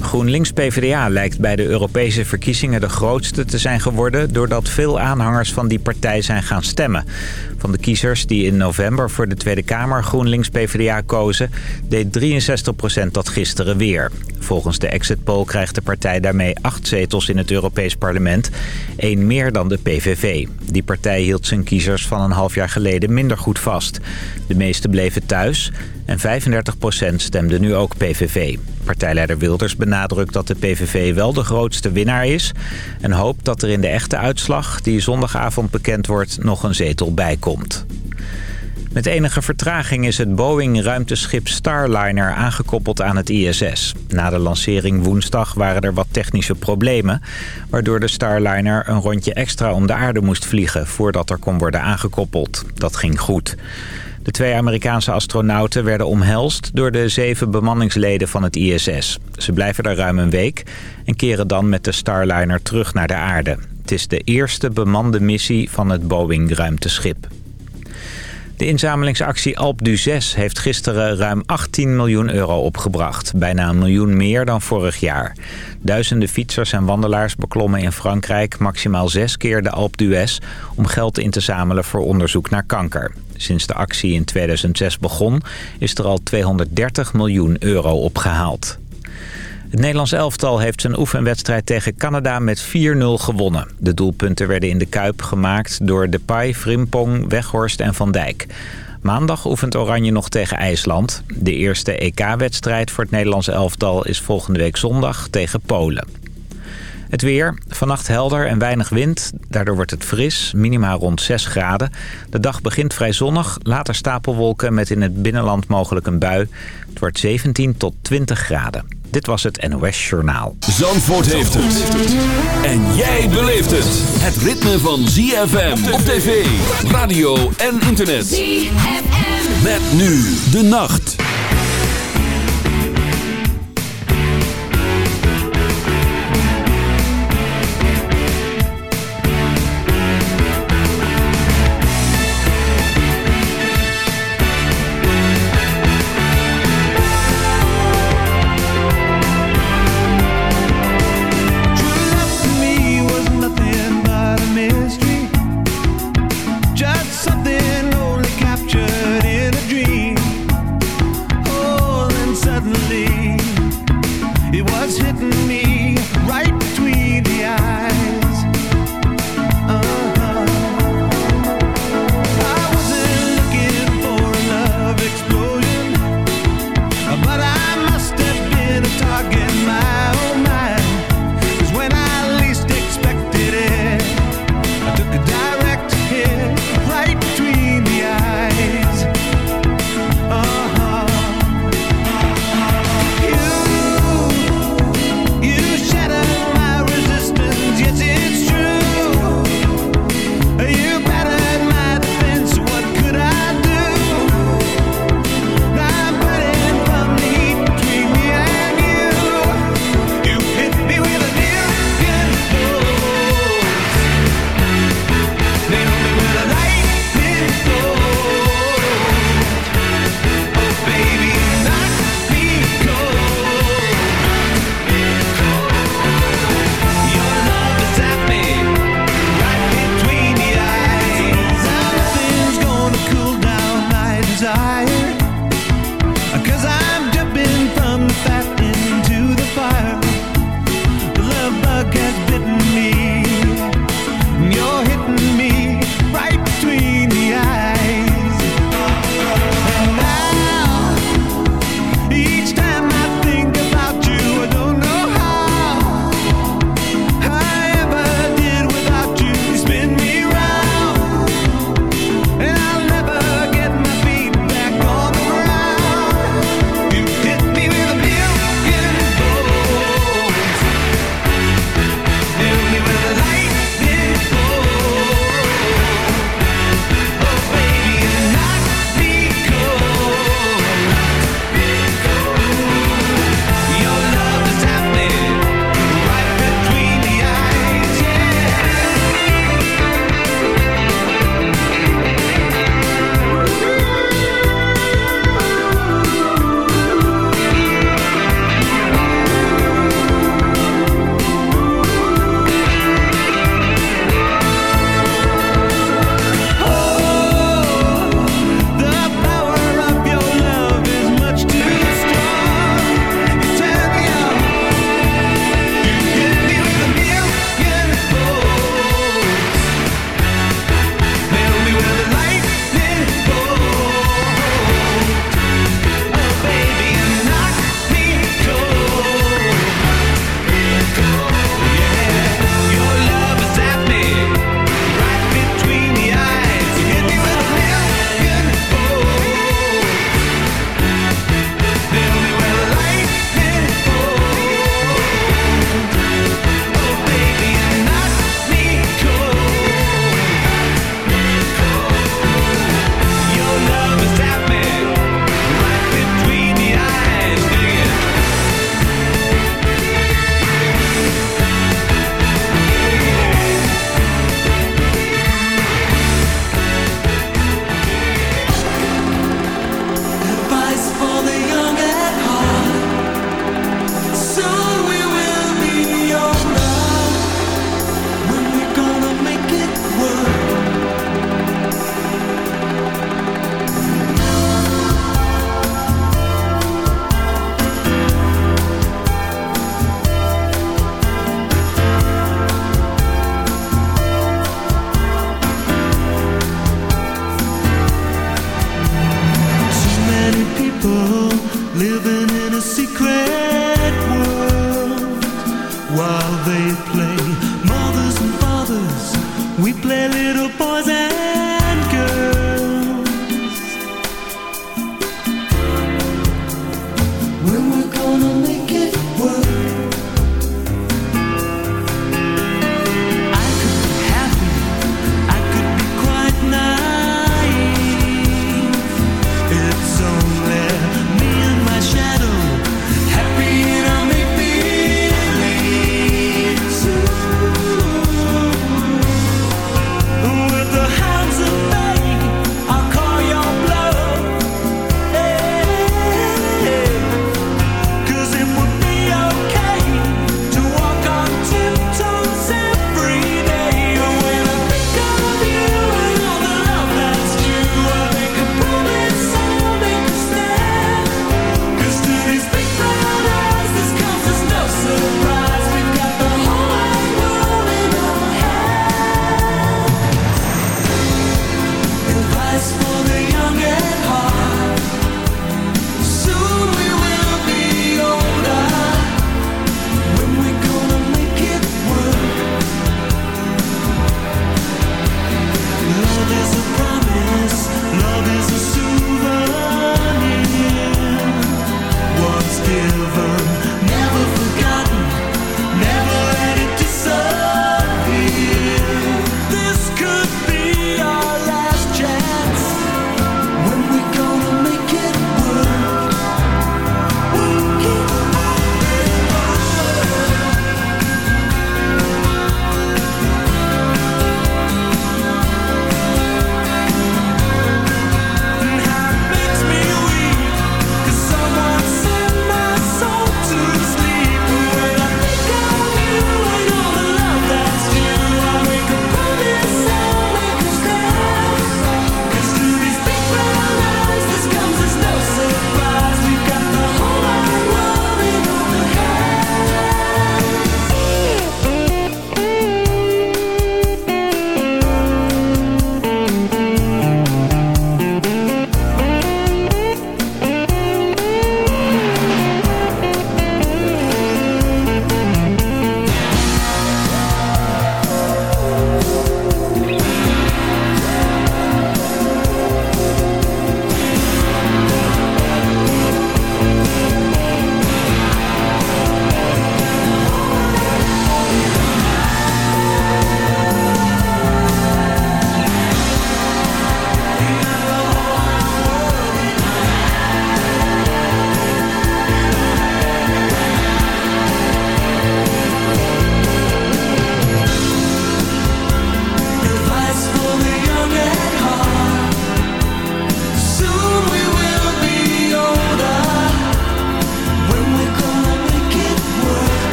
GroenLinks-PVDA lijkt bij de Europese verkiezingen de grootste te zijn geworden... doordat veel aanhangers van die partij zijn gaan stemmen. Van de kiezers die in november voor de Tweede Kamer GroenLinks-PVDA kozen... deed 63% dat gisteren weer. Volgens de exit poll krijgt de partij daarmee acht zetels in het Europees Parlement. één meer dan de PVV. Die partij hield zijn kiezers van een half jaar geleden minder goed vast. De meeste bleven thuis en 35% stemde nu ook PVV. Partijleider Wilders benadrukt dat de PVV wel de grootste winnaar is... en hoopt dat er in de echte uitslag, die zondagavond bekend wordt, nog een zetel bij komt. Met enige vertraging is het Boeing-ruimteschip Starliner aangekoppeld aan het ISS. Na de lancering woensdag waren er wat technische problemen... waardoor de Starliner een rondje extra om de aarde moest vliegen... voordat er kon worden aangekoppeld. Dat ging goed. De twee Amerikaanse astronauten werden omhelst door de zeven bemanningsleden van het ISS. Ze blijven daar ruim een week en keren dan met de Starliner terug naar de aarde. Het is de eerste bemande missie van het Boeing-ruimteschip. De inzamelingsactie Alp du 6 heeft gisteren ruim 18 miljoen euro opgebracht. Bijna een miljoen meer dan vorig jaar. Duizenden fietsers en wandelaars beklommen in Frankrijk maximaal zes keer de Alp d'Huez... om geld in te zamelen voor onderzoek naar kanker. Sinds de actie in 2006 begon is er al 230 miljoen euro opgehaald. Het Nederlands elftal heeft zijn oefenwedstrijd tegen Canada met 4-0 gewonnen. De doelpunten werden in de Kuip gemaakt door Depay, Frimpong, Weghorst en Van Dijk. Maandag oefent Oranje nog tegen IJsland. De eerste EK-wedstrijd voor het Nederlands elftal is volgende week zondag tegen Polen. Het weer. Vannacht helder en weinig wind. Daardoor wordt het fris. Minima rond 6 graden. De dag begint vrij zonnig. Later stapelwolken met in het binnenland mogelijk een bui. Het wordt 17 tot 20 graden. Dit was het NOS Journaal. Zandvoort heeft het. En jij beleeft het. Het ritme van ZFM op tv, radio en internet. ZFM. Met nu de nacht.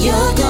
you're gone.